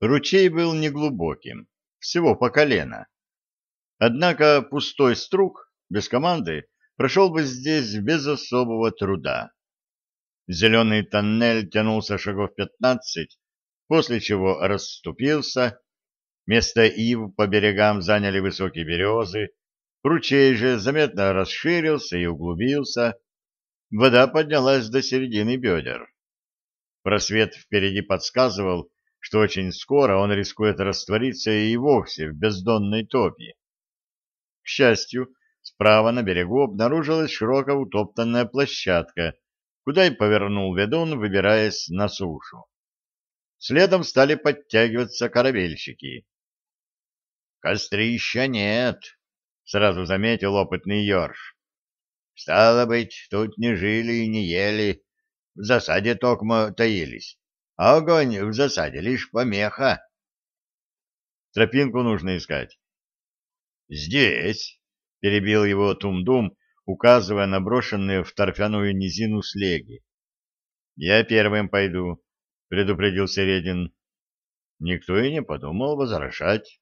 Ручей был неглубоким, всего по колено. Однако пустой струк, без команды, прошел бы здесь без особого труда. Зеленый тоннель тянулся шагов пятнадцать, после чего расступился, место ив по берегам заняли высокие березы, ручей же заметно расширился и углубился, вода поднялась до середины бедер. Просвет впереди подсказывал, что очень скоро он рискует раствориться и вовсе в бездонной топе. К счастью, справа на берегу обнаружилась широко утоптанная площадка, куда и повернул ведун, выбираясь на сушу. Следом стали подтягиваться корабельщики. «Кострища нет», — сразу заметил опытный Йорш. «Стало быть, тут не жили и не ели, в засаде токмо таились, а огонь в засаде лишь помеха». «Тропинку нужно искать». «Здесь», — перебил его Тумдум, указывая на брошенные в торфяную низину слеги. «Я первым пойду», — предупредил Середин. Никто и не подумал возражать.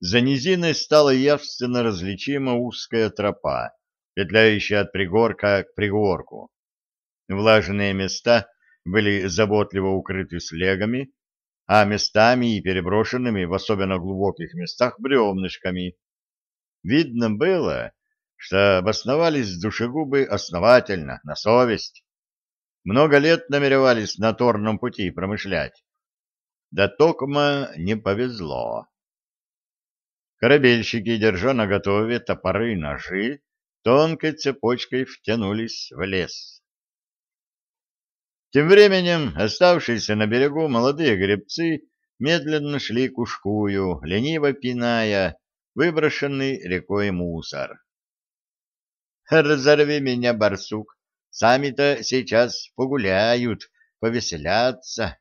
За низиной стала явственно различима узкая тропа, петляющая от пригорка к пригорку. Влажные места были заботливо укрыты слегами, а местами и переброшенными в особенно глубоких местах бревнышками. Видно было, что обосновались душегубы основательно, на совесть. Много лет намеревались на торном пути промышлять. Да токма не повезло. Корабельщики, держа наготове топоры и ножи, тонкой цепочкой втянулись в лес. Тем временем оставшиеся на берегу молодые гребцы медленно шли к ушкую, лениво пиная выброшенный рекой мусор. «Разорви меня, барсук, сами-то сейчас погуляют, повеселятся!»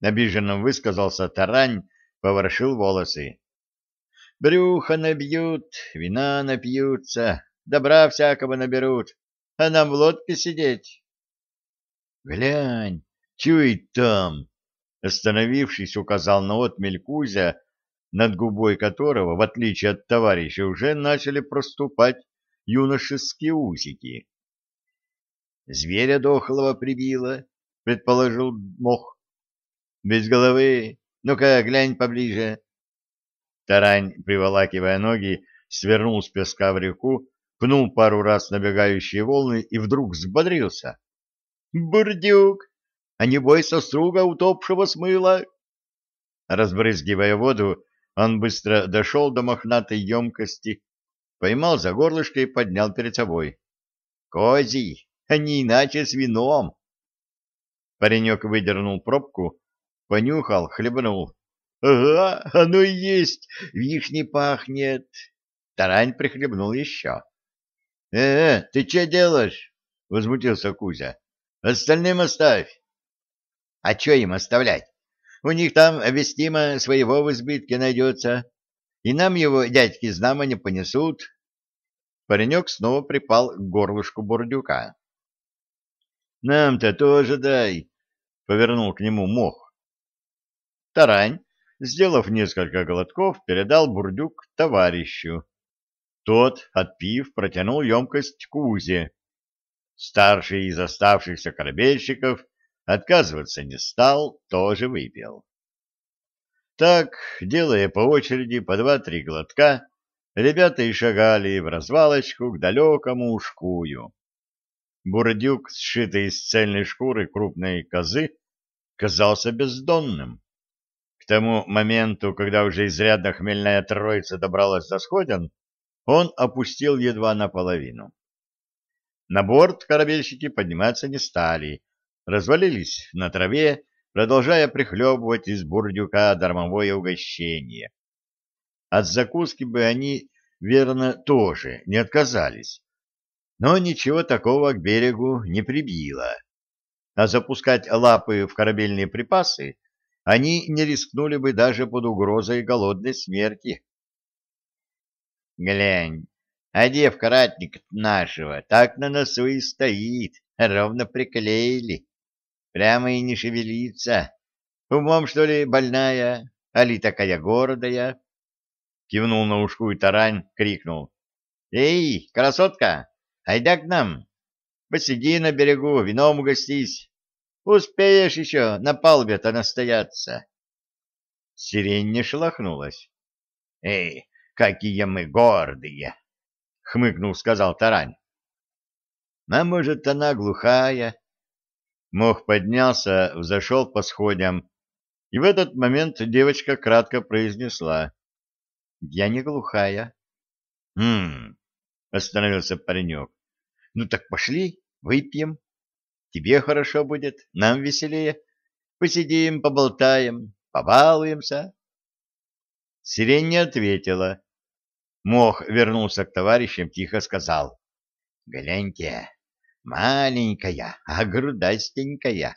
Обиженно высказался Тарань, поворошил волосы. Брюхо набьют, вина напьются, добра всякого наберут, а нам в лодке сидеть. Глянь, чует там, остановившись, указал на отмель Кузя, над губой которого, в отличие от товарища, уже начали проступать юношеские усики. Зверя дохлого прибило, предположил мох. Без головы, ну-ка, глянь поближе. Тарань, приволакивая ноги, свернул с песка в реку, пнул пару раз набегающие волны и вдруг взбодрился. «Бурдюк! А не струга утопшего смыла!» Разбрызгивая воду, он быстро дошел до мохнатой емкости, поймал за горлышко и поднял перед собой. «Козий, а не иначе с вином!» Паренек выдернул пробку, понюхал, хлебнул. — Ага, оно и есть, вишни пахнет. Тарань прихлебнул еще. «Э, — Э, ты что делаешь? — возмутился Кузя. — Остальным оставь. — А что им оставлять? У них там обестимо своего в избытке найдется, и нам его дядьки знамо не понесут. Паренек снова припал к горлышку бурдюка. — Нам-то тоже дай, — повернул к нему мох. Тарань сделав несколько глотков, передал бурдюк товарищу. Тот, отпив, протянул емкость Кузе. Старший из оставшихся корабельщиков отказываться не стал, тоже выпил. Так, делая по очереди по два-три глотка, ребята и шагали в развалочку к далекому ушкую. Бурдюк, сшитый из цельной шкуры крупной козы, казался бездонным тому моменту, когда уже изрядно хмельная троица добралась до сходен, он опустил едва наполовину. На борт корабельщики подниматься не стали, развалились на траве, продолжая прихлебывать из бурдюка дармовое угощение. От закуски бы они, верно, тоже не отказались, но ничего такого к берегу не прибило. А запускать лапы в корабельные припасы они не рискнули бы даже под угрозой голодной смерти. Глянь, а девка ратник нашего так на носу и стоит, ровно приклеили, прямо и не шевелится. Умом, что ли, больная, али такая гордая? Кивнул на ушку и тарань, крикнул. Эй, красотка, айда к нам. Посиди на берегу, вином угостись. Успеешь еще на палубе-то настояться. Сирень не шелохнулась. — Эй, какие мы гордые! — хмыкнул, сказал Тарань. — А может, она глухая? Мох поднялся, взошел по сходням, и в этот момент девочка кратко произнесла. — Я не глухая. — Хм, — остановился паренек. — Ну так пошли, выпьем. Тебе хорошо будет, нам веселее. Посидим, поболтаем, побалуемся. Сирень не ответила. Мох вернулся к товарищам, тихо сказал. — Гляньте, маленькая, а грудастенькая.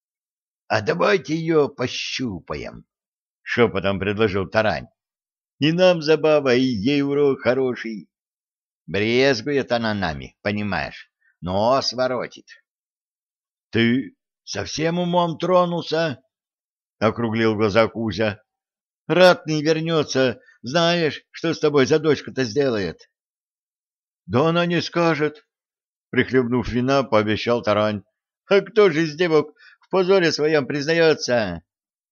— А давайте ее пощупаем, — шепотом предложил Тарань. — И нам забава, и ей урок хороший. Брезгует она нами, понимаешь, нос воротит. — Ты совсем умом тронулся? — округлил глаза Кузя. — Ратный вернется, знаешь, что с тобой за дочка-то сделает? — Да она не скажет, — прихлебнув вина, пообещал Тарань. — А кто же из девок в позоре своем признается?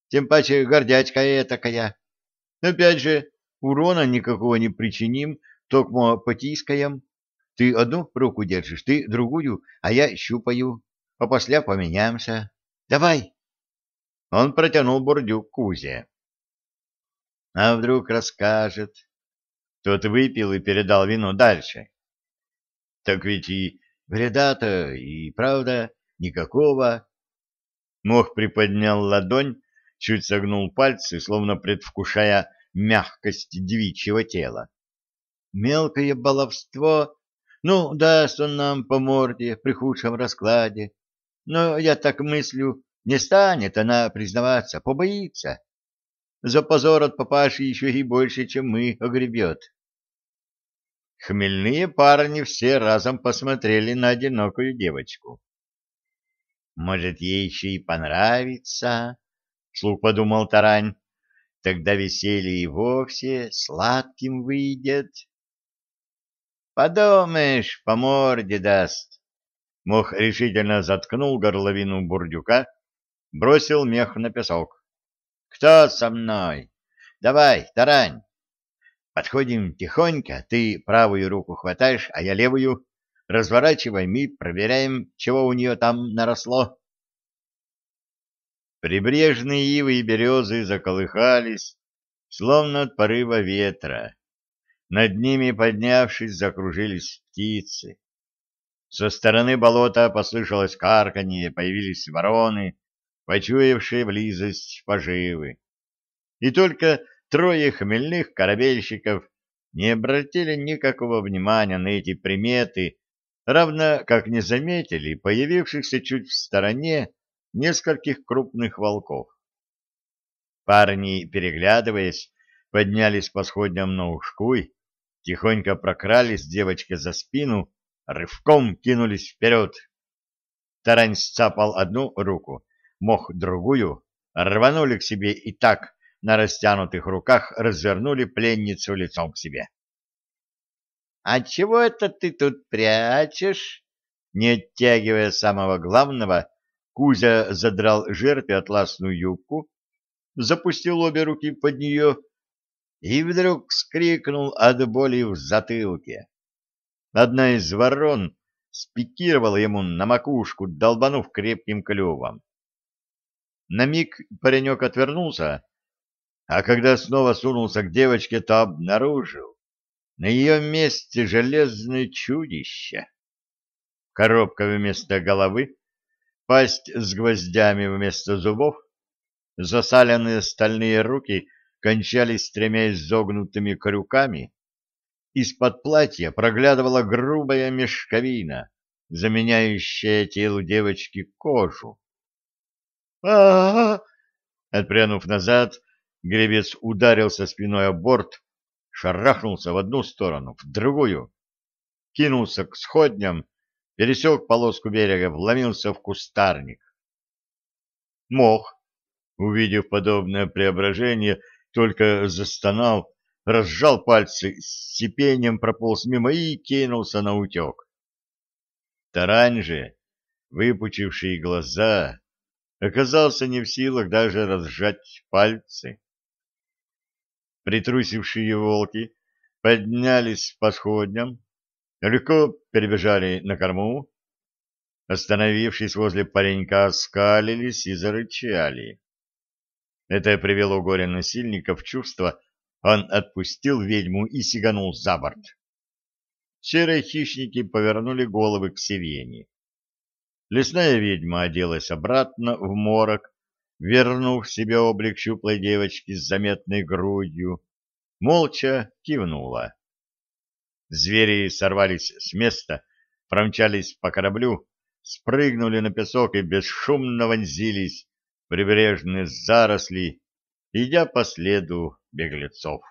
Тем паче гордячка этакая. Опять же, урона никакого не причиним, только потискаем. Ты одну руку держишь, ты другую, а я щупаю а после поменяемся. Давай. Он протянул бурдюк Кузе. А вдруг расскажет? Тот выпил и передал вино дальше. Так ведь и вреда-то, и правда, никакого. Мох приподнял ладонь, чуть согнул пальцы, словно предвкушая мягкость девичьего тела. Мелкое баловство, ну, даст он нам по морде при худшем раскладе, но я так мыслю, не станет она признаваться, побоится. За позор от папаши еще и больше, чем мы, огребет. Хмельные парни все разом посмотрели на одинокую девочку. «Может, ей еще и понравится?» — слух подумал Тарань. «Тогда веселье и вовсе сладким выйдет». «Подумаешь, по морде даст», Мох решительно заткнул горловину бурдюка, бросил мех на песок. «Кто со мной? Давай, тарань!» Подходим тихонько, ты правую руку хватаешь, а я левую. Разворачиваем и проверяем, чего у нее там наросло. Прибрежные ивы и березы заколыхались, словно от порыва ветра. Над ними, поднявшись, закружились птицы. Со стороны болота послышалось карканье, появились вороны, почуявшие близость поживы. И только трое хмельных корабельщиков не обратили никакого внимания на эти приметы, равно как не заметили появившихся чуть в стороне нескольких крупных волков. Парни, переглядываясь, поднялись по сходням на ушкуй, тихонько прокрались девочке за спину рывком кинулись вперед. Тарань сцапал одну руку, мох другую, рванули к себе и так на растянутых руках развернули пленницу лицом к себе. — А чего это ты тут прячешь? Не оттягивая самого главного, Кузя задрал жертве атласную юбку, запустил обе руки под нее и вдруг вскрикнул от боли в затылке. Одна из ворон спикировала ему на макушку, долбанув крепким клювом. На миг паренек отвернулся, а когда снова сунулся к девочке, то обнаружил на ее месте железное чудище. Коробка вместо головы, пасть с гвоздями вместо зубов, засаленные стальные руки кончались тремя изогнутыми крюками, из-под платья проглядывала грубая мешковина, заменяющая телу девочки кожу. А, -а, -а Отпрянув назад, гребец ударился спиной о борт, шарахнулся в одну сторону, в другую, кинулся к сходням, пересек полоску берега, вломился в кустарник. Мох, увидев подобное преображение, только застонал, разжал пальцы, с сипением прополз мимо и кинулся на утек. Тарань же, выпучивший глаза, оказался не в силах даже разжать пальцы. Притрусившие волки поднялись по сходням, легко перебежали на корму, остановившись возле паренька, скалились и зарычали. Это привело горе-насильника в чувство, он отпустил ведьму и сиганул за борт. Серые хищники повернули головы к сирене. Лесная ведьма оделась обратно в морок, вернув себе облик щуплой девочки с заметной грудью, молча кивнула. Звери сорвались с места, промчались по кораблю, спрыгнули на песок и бесшумно вонзились в прибрежные заросли, идя по следу беглецов.